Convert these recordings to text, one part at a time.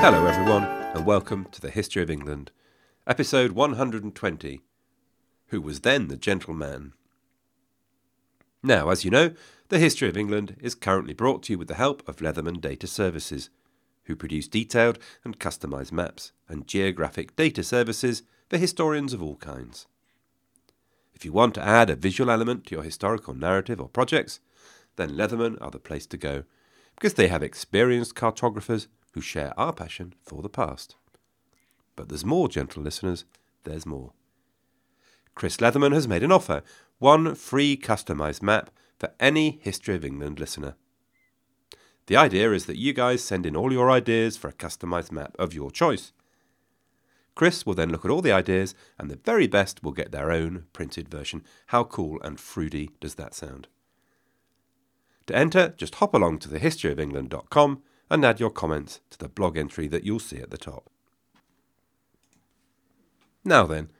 Hello, everyone, and welcome to the History of England, episode 120 Who Was Then the Gentleman? Now, as you know, the History of England is currently brought to you with the help of Leatherman Data Services, who produce detailed and customised maps and geographic data services for historians of all kinds. If you want to add a visual element to your historical narrative or projects, then Leatherman are the place to go, because they have experienced cartographers who share our passion for the past. But there's more, gentle listeners, there's more. Chris Leatherman has made an offer one free customised map for any History of England listener. The idea is that you guys send in all your ideas for a customised map of your choice. Chris will then look at all the ideas, and the very best will get their own printed version. How cool and fruity does that sound? To enter, just hop along to thehistoryofengland.com and add your comments to the blog entry that you'll see at the top. Now then,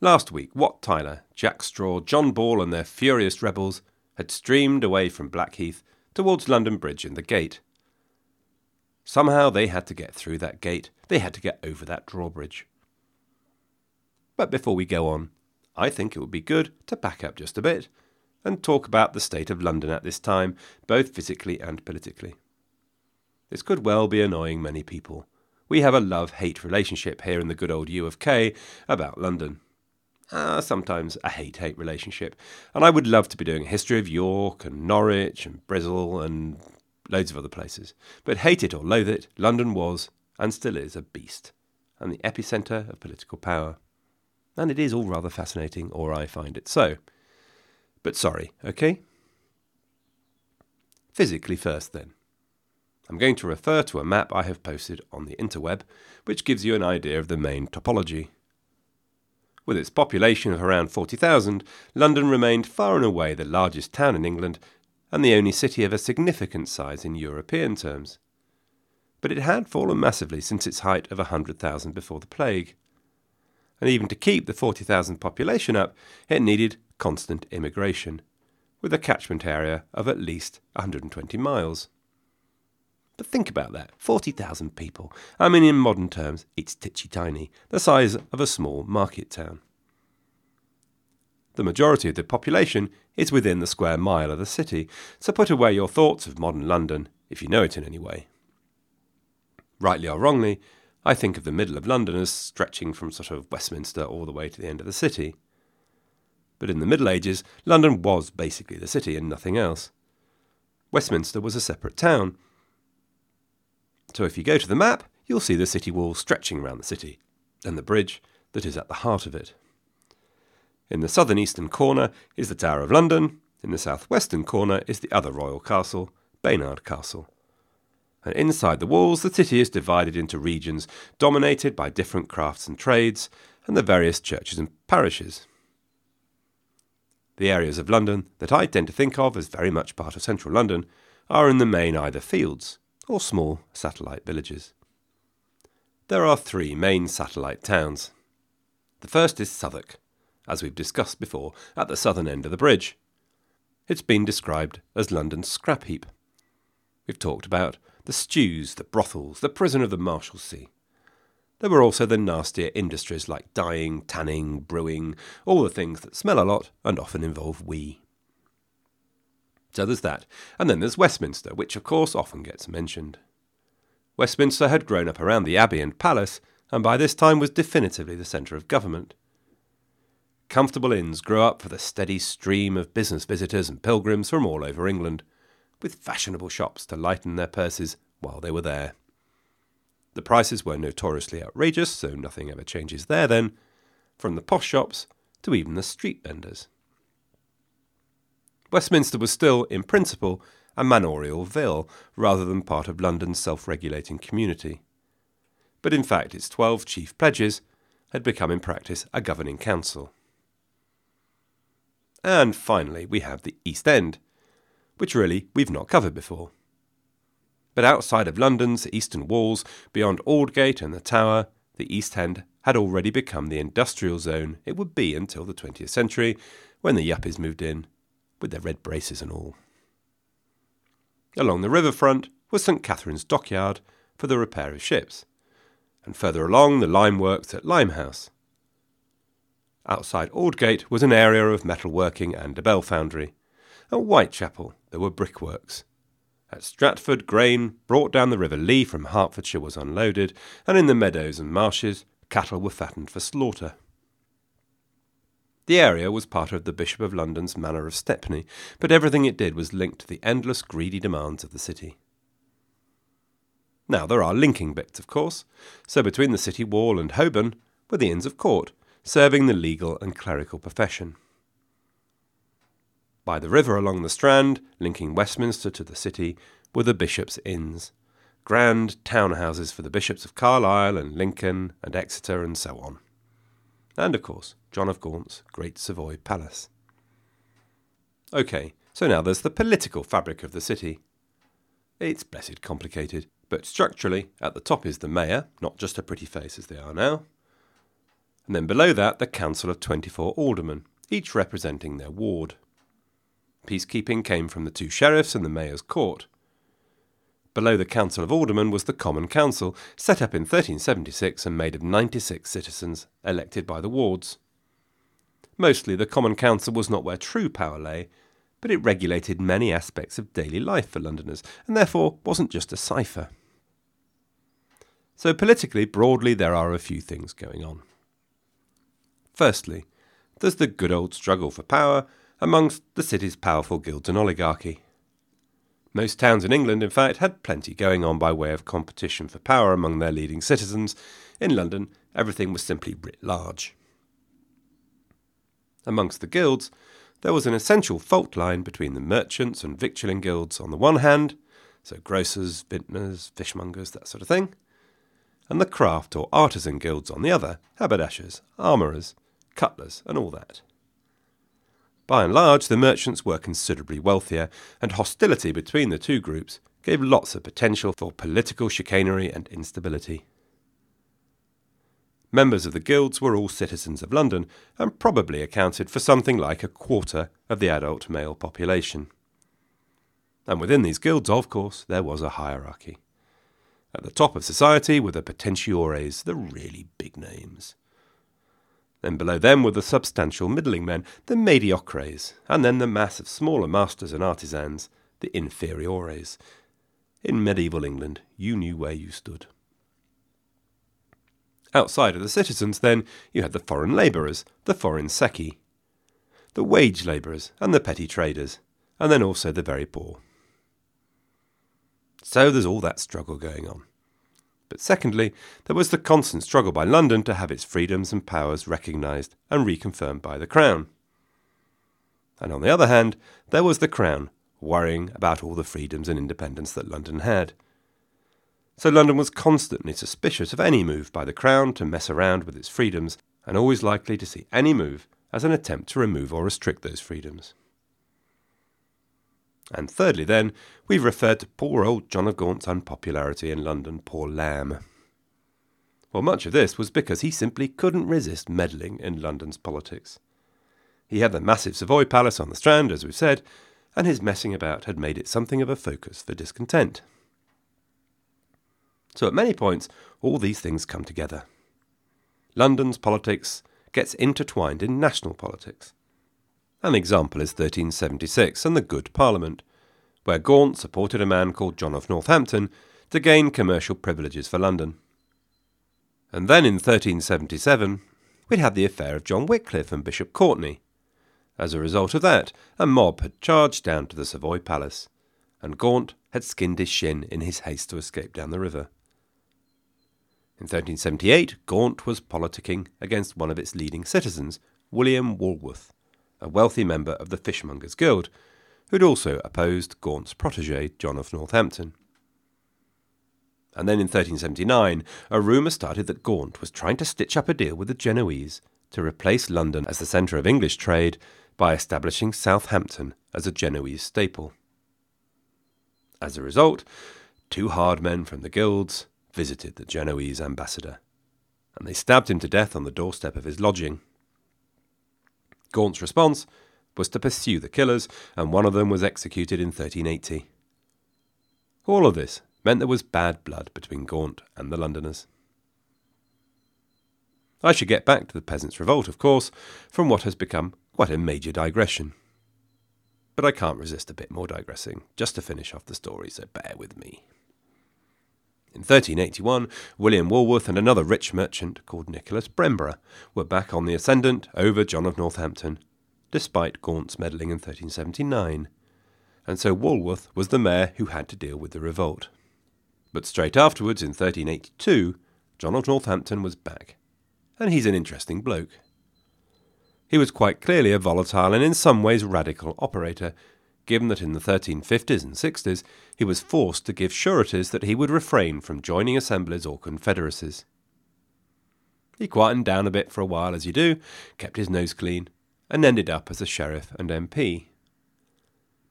last week, Wat Tyler, Jack Straw, John Ball, and their furious rebels had streamed away from Blackheath towards London Bridge and the gate. Somehow they had to get through that gate, they had to get over that drawbridge. But before we go on, I think it would be good to back up just a bit and talk about the state of London at this time, both physically and politically. This could well be annoying many people. We have a love hate relationship here in the good old U of K about London uh, sometimes a hate hate relationship. And I would love to be doing a history of York and Norwich and Bristol and loads of other places. But hate it or loathe it, London was and still is a beast and the epicentre of political power. And it is all rather fascinating, or I find it so. But sorry, okay? Physically first, then. I'm going to refer to a map I have posted on the interweb, which gives you an idea of the main topology. With its population of around 40,000, London remained far and away the largest town in England and the only city of a significant size in European terms. But it had fallen massively since its height of 100,000 before the plague. And even to keep the 40,000 population up, it needed constant immigration, with a catchment area of at least 120 miles. But think about that 40,000 people. I mean, in modern terms, it's titchy tiny, the size of a small market town. The majority of the population is within the square mile of the city, so put away your thoughts of modern London, if you know it in any way. Rightly or wrongly, I think of the middle of London as stretching from sort of Westminster all the way to the end of the city. But in the Middle Ages, London was basically the city and nothing else. Westminster was a separate town, so if you go to the map, you'll see the city wall stretching around the city, and the bridge that is at the heart of it. In the southern eastern corner is the Tower of London, in the southwestern corner is the other royal castle, Baynard Castle. And inside the walls, the city is divided into regions dominated by different crafts and trades, and the various churches and parishes. The areas of London that I tend to think of as very much part of central London are in the main either fields, or small satellite villages. There are three main satellite towns. The first is Southwark, as wee've discussed before, at the southern end of the bridge. It's been described as London's scrap heap. We've talked about the stews, the brothels, the prison of the Marshalsea. There were also the nastier industries like dyeing, tanning, brewing, all the things that smell a lot and often involve we. So there's that. And then there's Westminster, which of course often gets mentioned. Westminster had grown up around the Abbey and Palace, and by this time was definitively the centre of government. Comfortable inns grew up for the steady stream of business visitors and pilgrims from all over England, with fashionable shops to lighten their purses while they were there. The prices were notoriously outrageous, so nothing ever changes there then, from the posh shops to even the street vendors. Westminster was still, in principle, a manorial ville rather than part of London's self regulating community. But in fact, its twelve chief pledges had become in practice a governing council. And finally, we have the East End, which really we've not covered before. But outside of London's eastern walls, beyond Aldgate and the Tower, the East End had already become the industrial zone it would be until the 20th century, when the yuppies moved in with their red braces and all. Along the riverfront was St Catherine's dockyard for the repair of ships, and further along the lime works at Limehouse. Outside Aldgate was an area of metalworking and a bell foundry. At Whitechapel there were brickworks. At Stratford, grain brought down the River Lee from Hertfordshire was unloaded, and in the meadows and marshes cattle were fattened for slaughter. The area was part of the Bishop of London's Manor of Stepney, but everything it did was linked to the endless greedy demands of the city. Now, there are linking bits, of course, so between the city wall and Holborn were the Inns of Court, serving the legal and clerical profession. By the river along the Strand, linking Westminster to the city, were the Bishops' Inns, grand townhouses for the Bishops of Carlisle and Lincoln and Exeter and so on. And, of course, John of Gaunt's great Savoy Palace. OK, so now there's the political fabric of the city. It's blessed complicated, but structurally, at the top is the mayor, not just a pretty face as they are now. And then below that, the council of 24 aldermen, each representing their ward. Peacekeeping came from the two sheriffs and the mayor's court. Below the Council of Aldermen was the Common Council, set up in 1376 and made of 96 citizens elected by the wards. Mostly, the Common Council was not where true power lay, but it regulated many aspects of daily life for Londoners, and therefore wasn't just a cipher. So, politically, broadly, there are a few things going on. Firstly, there's the good old struggle for power amongst the city's powerful guilds and oligarchy. Most towns in England, in fact, had plenty going on by way of competition for power among their leading citizens. In London, everything was simply writ large. Amongst the guilds, there was an essential fault line between the merchants and victualling guilds on the one hand, so grocers, vintners, fishmongers, that sort of thing, and the craft or artisan guilds on the other, haberdashers, armourers, cutlers, and all that. By and large, the merchants were considerably wealthier, and hostility between the two groups gave lots of potential for political chicanery and instability. Members of the guilds were all citizens of London and probably accounted for something like a quarter of the adult male population. And within these guilds, of course, there was a hierarchy. At the top of society were the potentiores, the really big names. Then below them were the substantial middling men, the mediocres, and then the mass of smaller masters and artisans, the inferiores. In medieval England, you knew where you stood. Outside of the citizens, then, you had the foreign labourers, the forinseci, the wage labourers, and the petty traders, and then also the very poor. So there's all that struggle going on. But secondly, there was the constant struggle by London to have its freedoms and powers recognised and reconfirmed by the Crown. And on the other hand, there was the Crown worrying about all the freedoms and independence that London had. So London was constantly suspicious of any move by the Crown to mess around with its freedoms, and always likely to see any move as an attempt to remove or restrict those freedoms. And thirdly, then, we've referred to poor old John of Gaunt's unpopularity in London, poor lamb. Well, much of this was because he simply couldn't resist meddling in London's politics. He had the massive Savoy Palace on the Strand, as we've said, and his messing about had made it something of a focus for discontent. So at many points, all these things come together. London's politics gets intertwined in national politics. An example is 1376 and the Good Parliament, where Gaunt supported a man called John of Northampton to gain commercial privileges for London. And then in 1377, we'd had the affair of John Wycliffe and Bishop Courtenay. As a result of that, a mob had charged down to the Savoy Palace, and Gaunt had skinned his shin in his haste to escape down the river. In 1378, Gaunt was politicking against one of its leading citizens, William Walworth, a wealthy member of the Fishmongers' Guild, who'd also opposed Gaunt's protege, John of Northampton. And then in 1379, a rumour started that Gaunt was trying to stitch up a deal with the Genoese to replace London as the centre of English trade by establishing Southampton as a Genoese staple. As a result, two hard men from the guilds visited the Genoese ambassador, and they stabbed him to death on the doorstep of his lodging. Gaunt's response was to pursue the killers, and one of them was executed in 1380. All of this meant there was bad blood between Gaunt and the Londoners. I should get back to the Peasants' Revolt, of course, from what has become quite a major digression. But I can't resist a bit more digressing, just to finish off the story, so bear with me. In 1381, William Walworth and another rich merchant called Nicholas Brembre were back on the ascendant over John of Northampton, despite Gaunt's meddling in 1379, and so Walworth was the mayor who had to deal with the revolt. But straight afterwards, in 1382, John of Northampton was back, and he's an interesting bloke. He was quite clearly a volatile and in some ways radical operator given that in the 1350s and 60s he was forced to give sureties that he would refrain from joining assemblies or confederacies. He quietened down a bit for a while, as you do, kept his nose clean, and ended up as a sheriff and MP.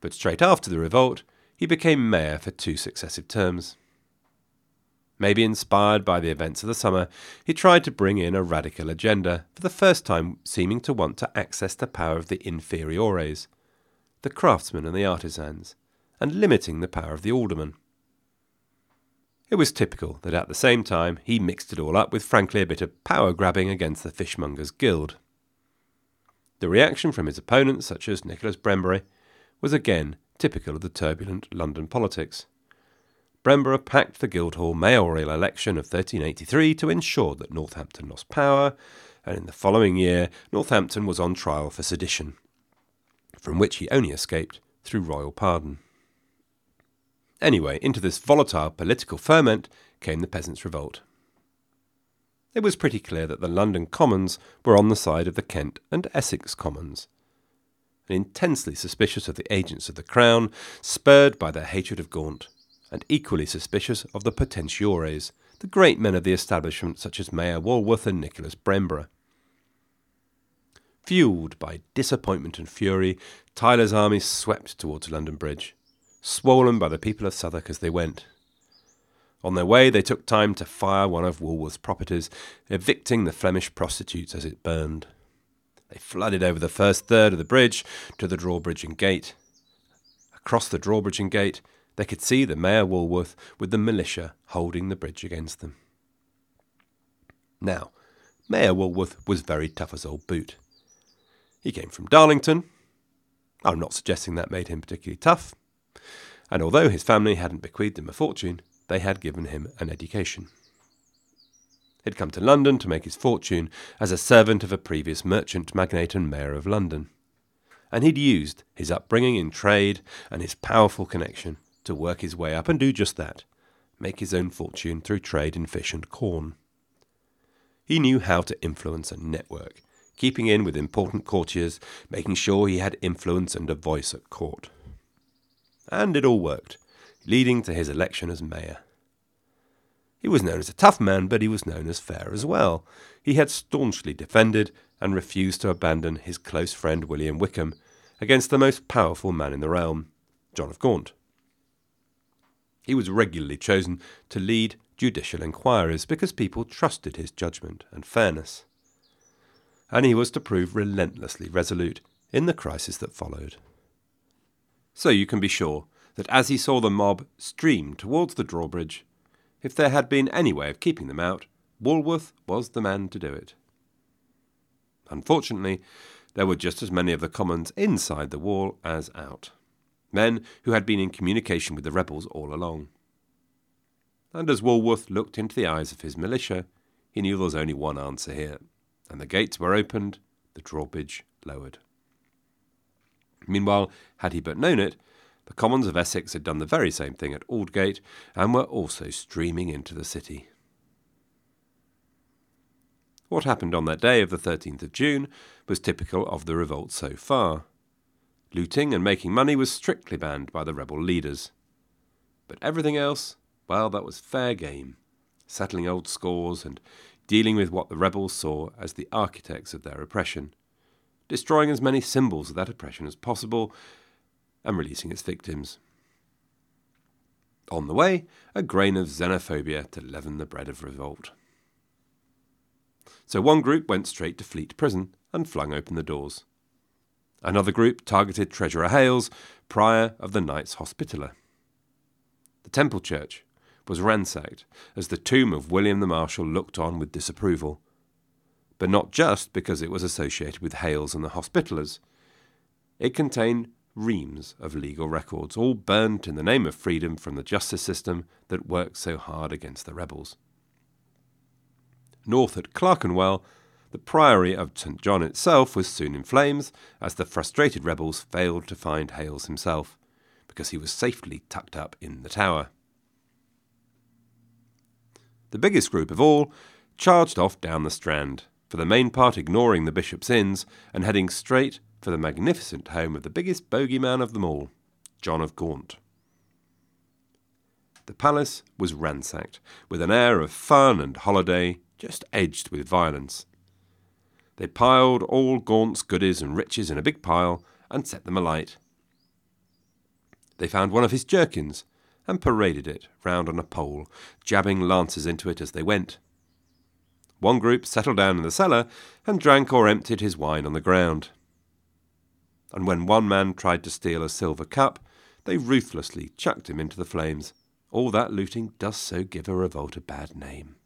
But straight after the revolt, he became mayor for two successive terms. Maybe inspired by the events of the summer, he tried to bring in a radical agenda, for the first time seeming to want to access the power of the inferiores, the craftsmen and the artisans, and limiting the power of the aldermen. It was typical that at the same time he mixed it all up with frankly a bit of power grabbing against the Fishmongers' Guild. The reaction from his opponents, such as Nicholas Brembre, was again typical of the turbulent London politics. Brembre packed the Guildhall mayoral election of 1383 to ensure that Northampton lost power, and in the following year Northampton was on trial for sedition from which he only escaped through royal pardon. Anyway, into this volatile political ferment came the Peasants' Revolt. It was pretty clear that the London Commons were on the side of the Kent and Essex Commons, and intensely suspicious of the agents of the Crown, spurred by their hatred of Gaunt, and equally suspicious of the potentiores, the great men of the establishment such as Mayor Walworth and Nicholas Brembre. Fueled by disappointment and fury, Tyler's army swept towards London Bridge, swollen by the people of Southwark as they went. On their way, they took time to fire one of Walworth's properties, evicting the Flemish prostitutes as it burned. They flooded over the first third of the bridge to the drawbridge and gate. Across the drawbridge and gate, they could see the Mayor Walworth with the militia holding the bridge against them. Now, Mayor Walworth was very tough as old boot. He came from Darlington. I'm not suggesting that made him particularly tough. And although his family hadn't bequeathed him a fortune, they had given him an education. He'd come to London to make his fortune as a servant of a previous merchant magnate and mayor of London. And he'd used his upbringing in trade and his powerful connection to work his way up and do just that make his own fortune through trade in fish and corn. He knew how to influence and network, keeping in with important courtiers, making sure he had influence and a voice at court. And it all worked, leading to his election as mayor. He was known as a tough man, but he was known as fair as well. He had staunchly defended and refused to abandon his close friend William Wykeham against the most powerful man in the realm, John of Gaunt. He was regularly chosen to lead judicial inquiries because people trusted his judgment and fairness and he was to prove relentlessly resolute in the crisis that followed. So you can be sure that as he saw the mob stream towards the drawbridge, if there had been any way of keeping them out, Walworth was the man to do it. Unfortunately, there were just as many of the commons inside the wall as out, men who had been in communication with the rebels all along. And as Walworth looked into the eyes of his militia, he knew there was only one answer here and the gates were opened, the drawbridge lowered. Meanwhile, had he but known it, the Commons of Essex had done the very same thing at Aldgate and were also streaming into the city. What happened on that day of the 13th of June was typical of the revolt so far. Looting and making money was strictly banned by the rebel leaders. But everything else, well, that was fair game, settling old scores and dealing with what the rebels saw as the architects of their oppression, destroying as many symbols of that oppression as possible, and releasing its victims. On the way, a grain of xenophobia to leaven the bread of revolt. So one group went straight to Fleet Prison and flung open the doors. Another group targeted Treasurer Hales, prior of the Knights Hospitaller. The Temple Church, was ransacked as the tomb of William the Marshal looked on with disapproval. but not just because it was associated with Hales and the Hospitallers. It contained reams of legal records, all burnt in the name of freedom from the justice system that worked so hard against the rebels. North at Clerkenwell, the priory of St John itself was soon in flames as the frustrated rebels failed to find Hales himself, because he was safely tucked up in the tower. The biggest group of all charged off down the Strand, for the main part ignoring the bishop's inns and heading straight for the magnificent home of the biggest bogeyman of them all, John of Gaunt. The palace was ransacked, with an air of fun and holiday just edged with violence. They piled all Gaunt's goodies and riches in a big pile and set them alight. They found one of his jerkins and paraded it round on a pole, jabbing lances into it as they went. One group settled down in the cellar and drank or emptied his wine on the ground. And when one man tried to steal a silver cup, they ruthlessly chucked him into the flames. All that looting does so give a revolt a bad name.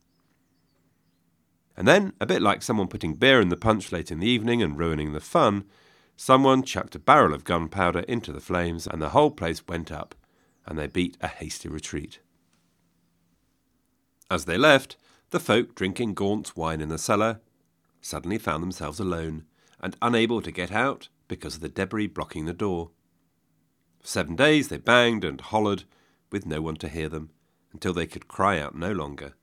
And then, a bit like someone putting beer in the punch late in the evening and ruining the fun, someone chucked a barrel of gunpowder into the flames, and the whole place went up, and they beat a hasty retreat. As they left, the folk drinking Gaunt's wine in the cellar suddenly found themselves alone and unable to get out because of the debris blocking the door. For seven days they banged and hollered with no one to hear them until they could cry out no longer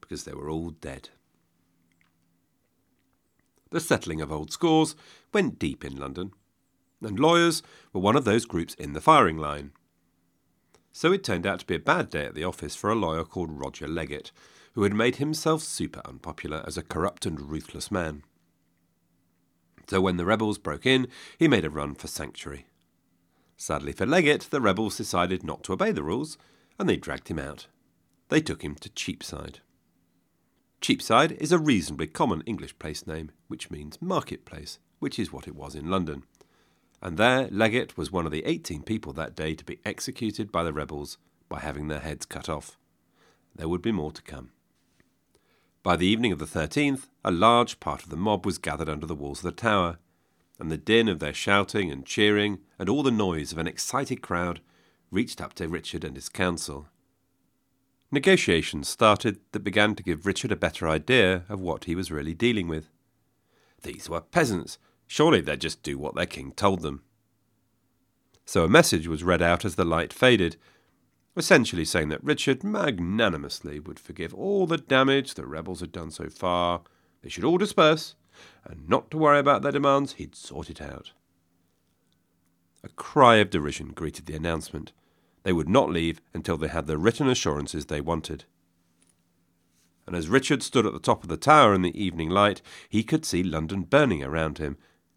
because they were all dead. The settling of old scores went deep in London, and lawyers were one of those groups in the firing line. So it turned out to be a bad day at the office for a lawyer called Roger Leggett, who had made himself super unpopular as a corrupt and ruthless man. So when the rebels broke in, he made a run for sanctuary. Sadly for Leggett, the rebels decided not to obey the rules, and they dragged him out. They took him to Cheapside. Cheapside is a reasonably common English place name, which means marketplace, which is what it was in London. And there Leggett was one of the eighteen people that day to be executed by the rebels by having their heads cut off. There would be more to come. By the evening of the 13th, a large part of the mob was gathered under the walls of the tower, and the din of their shouting and cheering, and all the noise of an excited crowd, reached up to Richard and his council. Negotiations started that began to give Richard a better idea of what he was really dealing with. These were peasants. Surely they'd just do what their king told them. So a message was read out as the light faded, essentially saying that Richard magnanimously would forgive all the damage the rebels had done so far. They should all disperse, and not to worry about their demands, he'd sort it out. A cry of derision greeted the announcement. They would not leave until they had the written assurances they wanted. And as Richard stood at the top of the tower in the evening light, he could see London burning around him,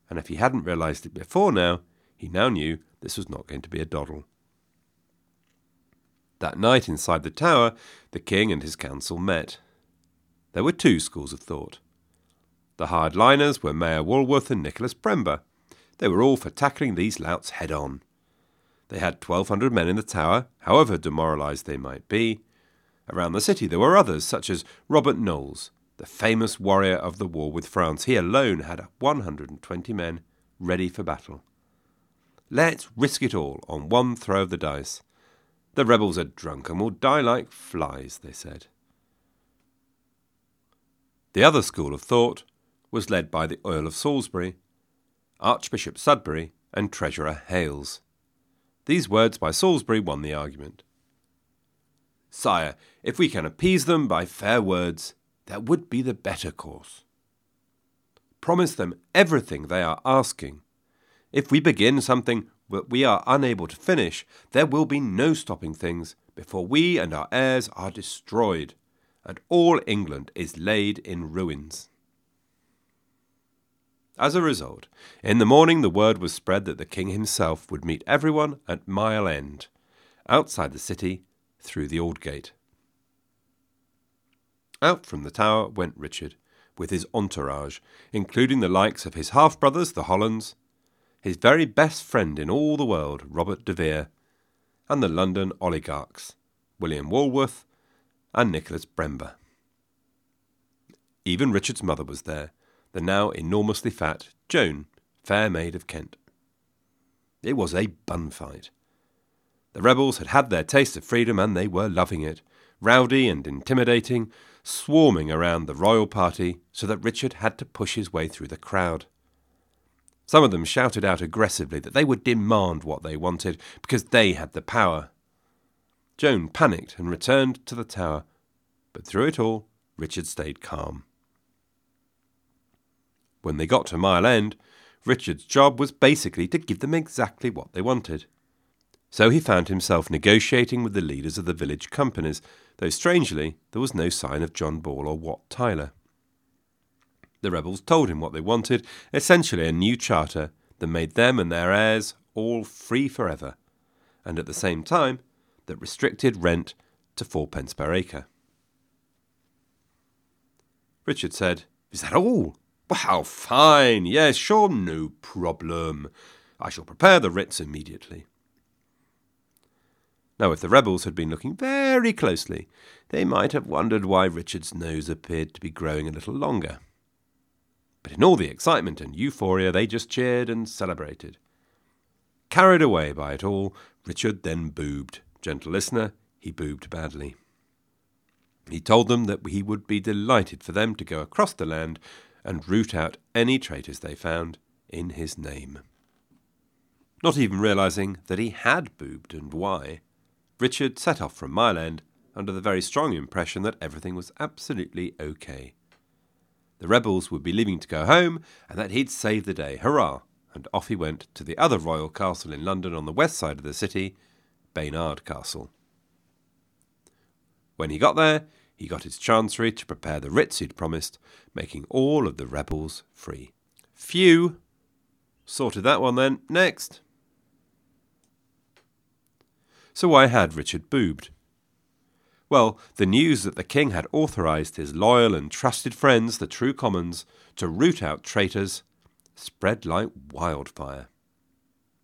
and if he hadn't realized it before now, he now knew this was not going to be a doddle. That night inside the tower, the king and his council met. There were two schools of thought. The hardliners were Mayor Walworth and Nicholas Brembre. They were all for tackling these louts head on. They had 1,200 men in the tower, however demoralised they might be. Around the city there were others, such as Robert Knowles, the famous warrior of the war with France. He alone had 120 men ready for battle. Let's risk it all on one throw of the dice. The rebels are drunk and will die like flies, they said. The other school of thought was led by the Earl of Salisbury, Archbishop Sudbury, and Treasurer Hales. These words by Salisbury won the argument. Sire, if we can appease them by fair words, that would be the better course. Promise them everything they are asking. If we begin something that we are unable to finish, there will be no stopping things before we and our heirs are destroyed, and all England is laid in ruins. As a result, in the morning the word was spread that the king himself would meet everyone at Mile End, outside the city, through the Aldgate. Out from the tower went Richard, with his entourage, including the likes of his half brothers, the Hollands, his very best friend in all the world, Robert de Vere, and the London oligarchs, William Walworth and Nicholas Brembre. Even Richard's mother was there, the now enormously fat Joan, fair maid of Kent. It was a bun fight. The rebels had had their taste of freedom and they were loving it, rowdy and intimidating, swarming around the royal party so that Richard had to push his way through the crowd. Some of them shouted out aggressively that they would demand what they wanted because they had the power. Joan panicked and returned to the tower, but through it all, Richard stayed calm. When they got to Mile End, Richard's job was basically to give them exactly what they wanted. So he found himself negotiating with the leaders of the village companies, though strangely there was no sign of John Ball or Wat Tyler. The rebels told him what they wanted, essentially a new charter that made them and their heirs all free forever, and at the same time that restricted rent to fourpence per acre. Richard said, Is that all? Well, fine. Yes, sure, no problem. I shall prepare the writs immediately. Now, if the rebels had been looking very closely, they might have wondered why Richard's nose appeared to be growing a little longer. But in all the excitement and euphoria, they just cheered and celebrated. Carried away by it all, Richard then boobed. Gentle listener, he boobed badly. He told them that he would be delighted for them to go across the land and root out any traitors they found in his name. Not even realizing that he had boobed and why, Richard set off from Mile End under the very strong impression that everything was absolutely okay. The rebels would be leaving to go home, and that he'd save the day. Hurrah! And off he went to the other royal castle in London on the west side of the city, Baynard Castle. When he got there, he got his chancery to prepare the writs he'd promised, making all of the rebels free. Phew! Sorted that one then. Next. So why had Richard boobed? Well, the news that the king had authorised his loyal and trusted friends, the true commons, to root out traitors, spread like wildfire.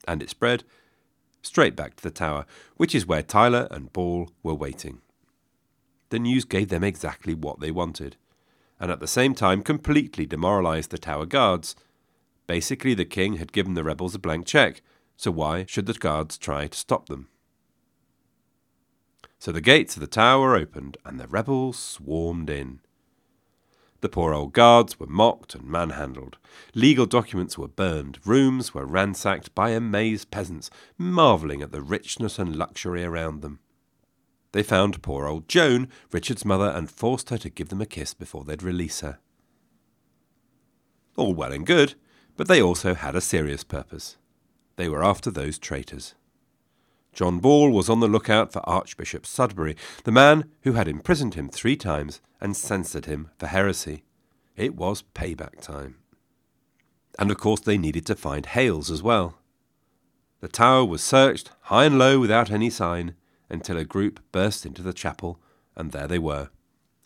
And it spread straight back to the tower, which is where Tyler and Ball were waiting. The news gave them exactly what they wanted, and at the same time completely demoralised the tower guards. Basically, the king had given the rebels a blank cheque, so why should the guards try to stop them? So the gates of the tower opened, and the rebels swarmed in. The poor old guards were mocked and manhandled. Legal documents were burned. Rooms were ransacked by amazed peasants, marvelling at the richness and luxury around them. They found poor old Joan, Richard's mother, and forced her to give them a kiss before they'd release her. All well and good, but they also had a serious purpose. They were after those traitors. John Ball was on the lookout for Archbishop Sudbury, the man who had imprisoned him three times and censored him for heresy. It was payback time. And of course, they needed to find Hales as well. The tower was searched high and low without any sign, until a group burst into the chapel, and there they were,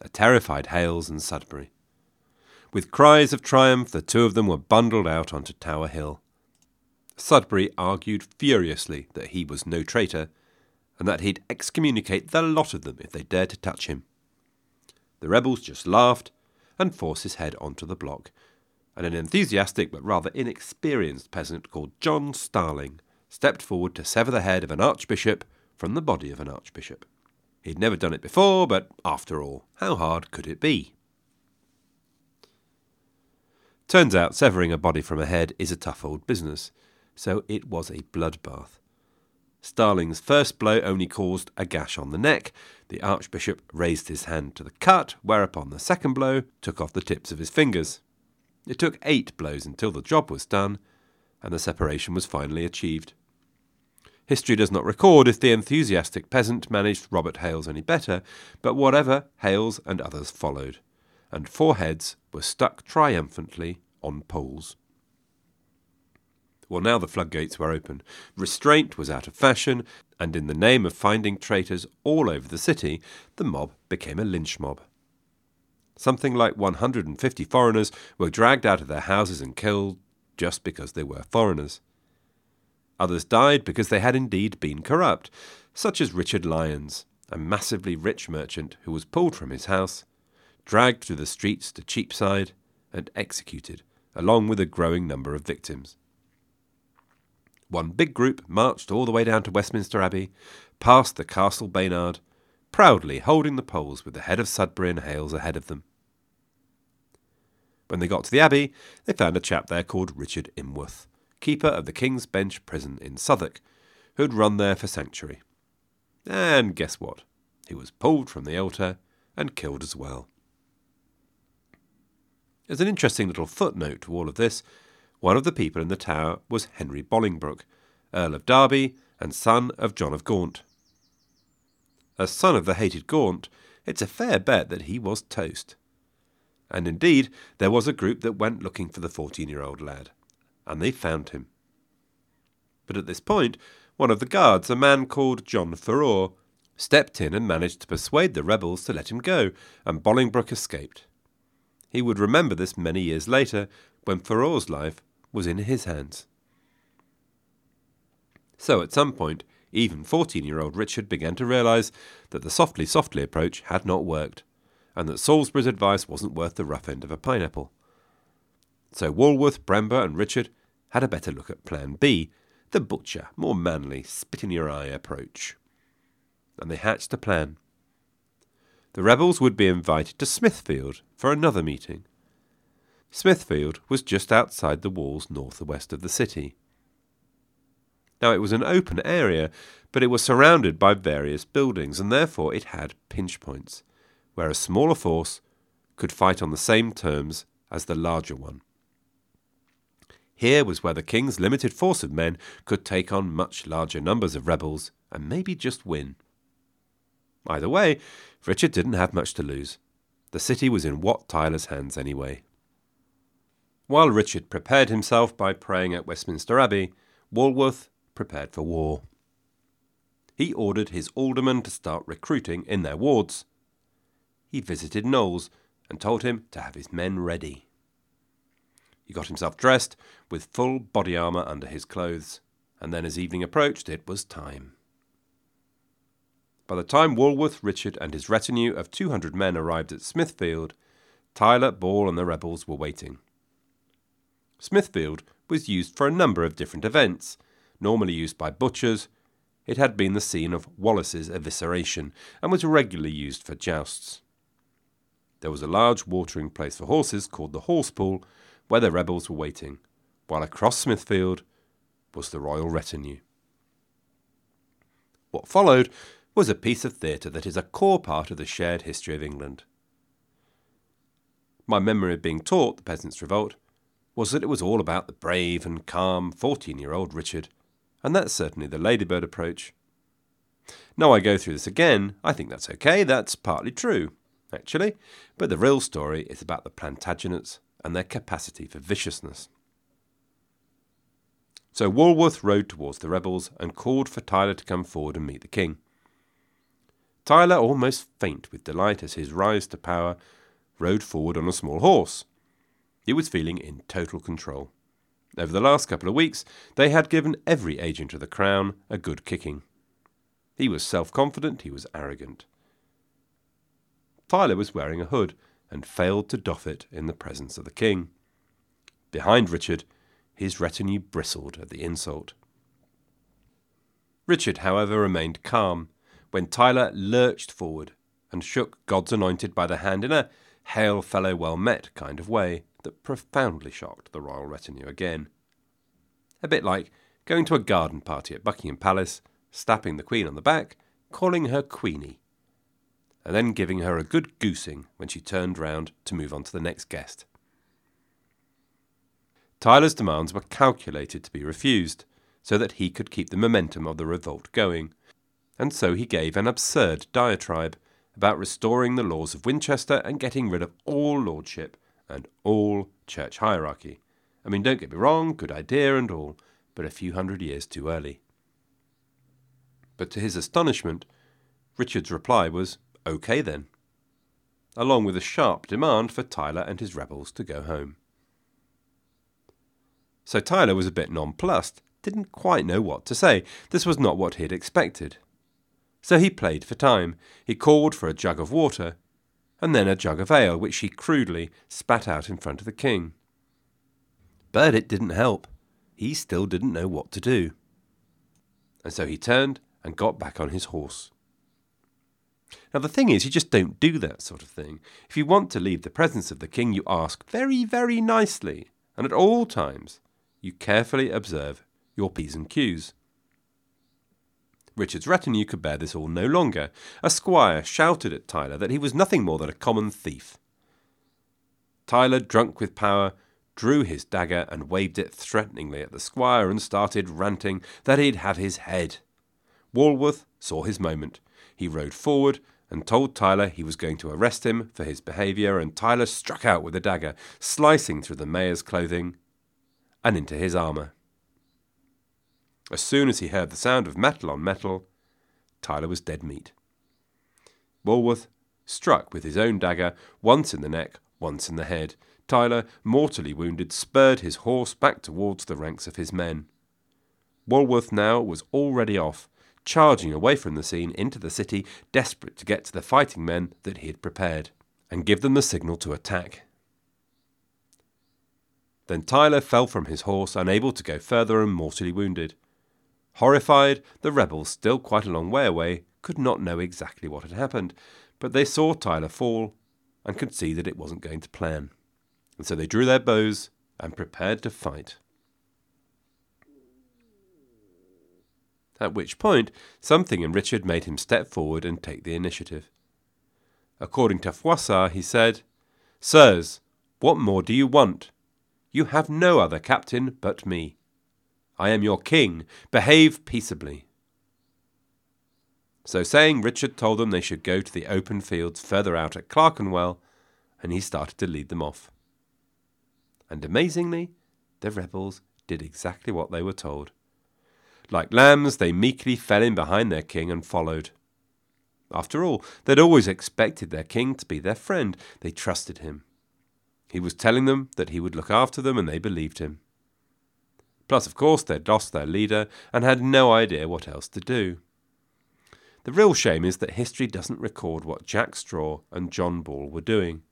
a terrified Hales and Sudbury. With cries of triumph, the two of them were bundled out onto Tower Hill. Sudbury argued furiously that he was no traitor, and that he'd excommunicate the lot of them if they dared to touch him. The rebels just laughed and forced his head onto the block, and an enthusiastic but rather inexperienced peasant called John Starling stepped forward to sever the head of an archbishop from the body of an archbishop. He'd never done it before, but after all, how hard could it be? Turns out severing a body from a head is a tough old business, so it was a bloodbath. Starling's first blow only caused a gash on the neck. The archbishop raised his hand to the cut, whereupon the second blow took off the tips of his fingers. It took eight blows until the job was done, and the separation was finally achieved. History does not record if the enthusiastic peasant managed Robert Hales any better, but whatever, Hales and others followed, and four heads were stuck triumphantly on poles. Well, now the floodgates were open. Restraint was out of fashion, and in the name of finding traitors all over the city, the mob became a lynch mob. Something like 150 foreigners were dragged out of their houses and killed just because they were foreigners. Others died because they had indeed been corrupt, such as Richard Lyons, a massively rich merchant who was pulled from his house, dragged through the streets to Cheapside, and executed, along with a growing number of victims. One big group marched all the way down to Westminster Abbey, past the Castle Baynard, proudly holding the poles with the head of Sudbury and Hales ahead of them. When they got to the Abbey, they found a chap there called Richard Imworth, keeper of the King's Bench prison in Southwark, who had run there for sanctuary. And guess what? He was pulled from the altar and killed as well. As an interesting little footnote to all of this, one of the people in the tower was Henry Bolingbroke, Earl of Derby and son of John of Gaunt. As son of the hated Gaunt, it's a fair bet that he was toast. And indeed, there was a group that went looking for the fourteen year old lad, and they found him. But at this point, one of the guards, a man called John Farrar, stepped in and managed to persuade the rebels to let him go, and Bolingbroke escaped. He would remember this many years later when Farrar's life was in his hands. So at some point, even 14 year old Richard began to realise that the softly softly approach had not worked, and that Salisbury's advice wasn't worth the rough end of a pineapple. So Walworth, Bramber, and Richard had a better look at Plan B, the butcher, more manly, spit in your eye approach and they hatched a plan. The rebels would be invited to Smithfield for another meeting. Smithfield was just outside the walls north west of the city. Now, it was an open area, but it was surrounded by various buildings, and therefore it had pinch points, where a smaller force could fight on the same terms as the larger one. Here was where the king's limited force of men could take on much larger numbers of rebels and maybe just win. Either way, Richard didn't have much to lose. The city was in Wat Tyler's hands anyway. While Richard prepared himself by praying at Westminster Abbey, Walworth prepared for war. He ordered his aldermen to start recruiting in their wards. He visited Knowles and told him to have his men ready. He got himself dressed with full body armour under his clothes, and then as evening approached, it was time. By the time Walworth, Richard, and his retinue of 200 men arrived at Smithfield, Tyler, Ball, and the rebels were waiting. Smithfield was used for a number of different events, normally used by butchers. It had been the scene of Wallace's evisceration and was regularly used for jousts. There was a large watering place for horses called the Horsepool, where the rebels were waiting, while across Smithfield was the royal retinue. What followed was a piece of theatre that is a core part of the shared history of England. My memory of being taught the Peasants' Revolt was that it was all about the brave and calm 14 year old Richard, and that's certainly the Ladybird approach. Now I go through this again, I think that's okay, that's partly true, actually, but the real story is about the Plantagenets and their capacity for viciousness. So Walworth rode towards the rebels and called for Tyler to come forward and meet the king. Tyler, almost faint with delight as his rise to power, rode forward on a small horse. He was feeling in total control. Over the last couple of weeks, they had given every agent of the Crown a good kicking. He was self confident, he was arrogant. Tyler was wearing a hood and failed to doff it in the presence of the king. Behind Richard, his retinue bristled at the insult. Richard, however, remained calm when Tyler lurched forward and shook God's anointed by the hand in a hail fellow well met kind of way that profoundly shocked the royal retinue again. A bit like going to a garden party at Buckingham Palace, slapping the Queen on the back, calling her Queenie, and then giving her a good goosing when she turned round to move on to the next guest. Tyler's demands were calculated to be refused, so that he could keep the momentum of the revolt going, and so he gave an absurd diatribe about restoring the laws of Winchester and getting rid of all lordship and all church hierarchy. I mean, don't get me wrong, good idea and all, but a few hundred years too early. But to his astonishment, Richard's reply was, OK then, along with a sharp demand for Tyler and his rebels to go home. So Tyler was a bit nonplussed, didn't quite know what to say. This was not what he'd expected. So he played for time. He called for a jug of water, and then a jug of ale, which she crudely spat out in front of the king. But it didn't help. He still didn't know what to do. And so he turned and got back on his horse. Now, the thing is, you just don't do that sort of thing. If you want to leave the presence of the king, you ask very, very nicely, and at all times, you carefully observe your P's and Q's. Richard's retinue could bear this all no longer. A squire shouted at Tyler that he was nothing more than a common thief. Tyler, drunk with power, drew his dagger and waved it threateningly at the squire and started ranting that he'd have his head. Walworth saw his moment. He rode forward and told Tyler he was going to arrest him for his behaviour, and Tyler struck out with a dagger, slicing through the mayor's clothing and into his armour. As soon as he heard the sound of metal on metal, Tyler was dead meat. Walworth struck with his own dagger, once in the neck, once in the head. Tyler, mortally wounded, spurred his horse back towards the ranks of his men. Walworth now was already off, charging away from the scene into the city, desperate to get to the fighting men that he had prepared, and give them the signal to attack. Then Tyler fell from his horse, unable to go further and mortally wounded. Horrified, the rebels, still quite a long way away, could not know exactly what had happened, but they saw Tyler fall and could see that it wasn't going to plan. And so they drew their bows and prepared to fight. At which point, something in Richard made him step forward and take the initiative. According to Froissart, he said, Sirs, what more do you want? You have no other captain but me. I am your king. Behave peaceably. So saying, Richard told them they should go to the open fields further out at Clerkenwell, and he started to lead them off. And amazingly, the rebels did exactly what they were told. Like lambs, they meekly fell in behind their king and followed. After all, they'd always expected their king to be their friend. They trusted him. He was telling them that he would look after them, and they believed him. Plus, of course, they'd lost their leader and had no idea what else to do. The real shame is that history doesn't record what Jack Straw and John Ball were doing.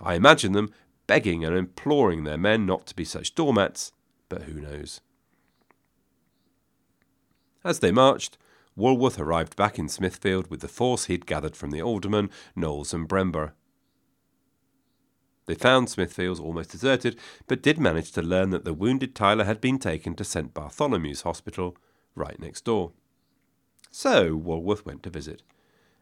I imagine them begging and imploring their men not to be such doormats, but who knows? As they marched, Walworth arrived back in Smithfield with the force he'd gathered from the aldermen, Knowles and Brembre. They found Smithfields almost deserted, but did manage to learn that the wounded Tyler had been taken to St. Bartholomew's Hospital, right next door. So Walworth went to visit,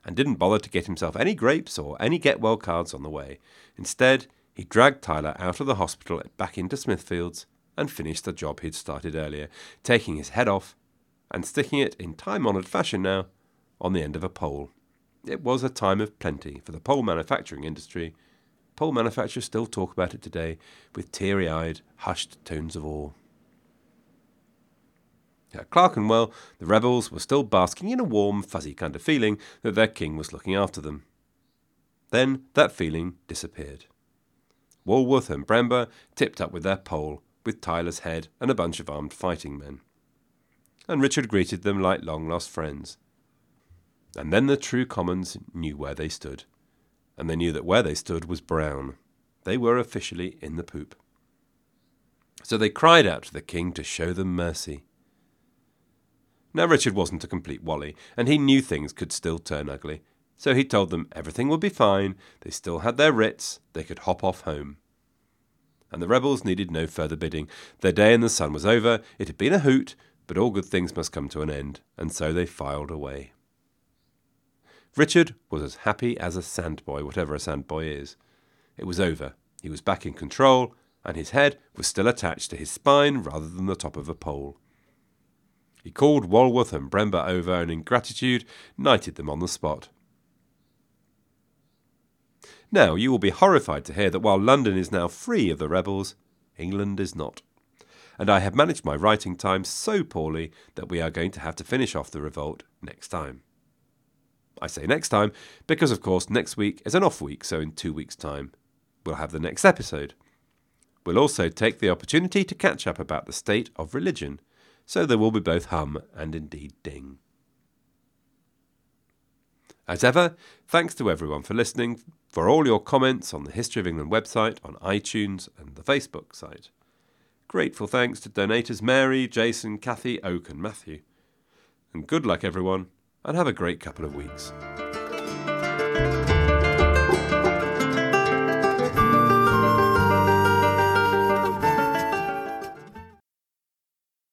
and didn't bother to get himself any grapes or any get well cards on the way. Instead, he dragged Tyler out of the hospital back into Smithfields and finished the job he'd started earlier, taking his head off and sticking it in time honoured fashion now on the end of a pole. It was a time of plenty for the pole manufacturing industry Pole manufacturers still talk about it today with teary eyed, hushed tones of awe. At Clerkenwell, the rebels were still basking in a warm, fuzzy kind of feeling that their king was looking after them. Then that feeling disappeared. Walworth and Brembre tipped up with their pole, with Tyler's head and a bunch of armed fighting men. And Richard greeted them like long lost friends. And then the true commons knew where they stood and they knew that where they stood was brown. They were officially in the poop. So they cried out to the king to show them mercy. Now Richard wasn't a complete wally, and he knew things could still turn ugly, so he told them everything would be fine, they still had their writs, they could hop off home. And the rebels needed no further bidding. Their day in the sun was over, it had been a hoot, but all good things must come to an end, and so they filed away. Richard was as happy as a sandboy, whatever a sandboy is. It was over. He was back in control, and his head was still attached to his spine rather than the top of a pole. He called Walworth and Brembre over and in gratitude knighted them on the spot. Now, you will be horrified to hear that while London is now free of the rebels, England is not. And I have managed my writing time so poorly that we are going to have to finish off the revolt next time. I say next time because, of course, next week is an off week, so in two weeks' time, we'll have the next episode. We'll also take the opportunity to catch up about the state of religion, so there will be both hum and indeed ding. As ever, thanks to everyone for listening, for all your comments on the History of England website, on iTunes, and the Facebook site. Grateful thanks to donators Mary, Jason, Kathy, Oak, and Matthew. And good luck, everyone, and have a great couple of weeks.